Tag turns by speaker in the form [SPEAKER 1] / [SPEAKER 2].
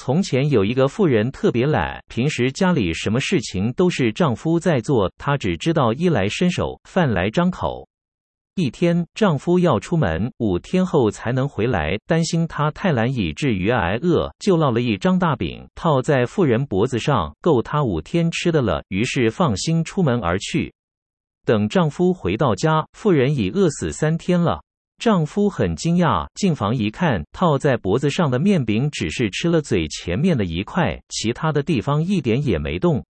[SPEAKER 1] 从前有一个妇人特别懒，平时家里什么事情都是丈夫在做，她只知道衣来伸手，饭来张口。一天，丈夫要出门，五天后才能回来，担心她太懒以至于挨饿，就烙了一张大饼套在妇人脖子上，够她五天吃的了。于是放心出门而去。等丈夫回到家，妇人已饿死三天了。丈夫很惊讶，进房一看，套在脖子上的面饼只是吃了嘴前面的一块，其他的地方一点也没动。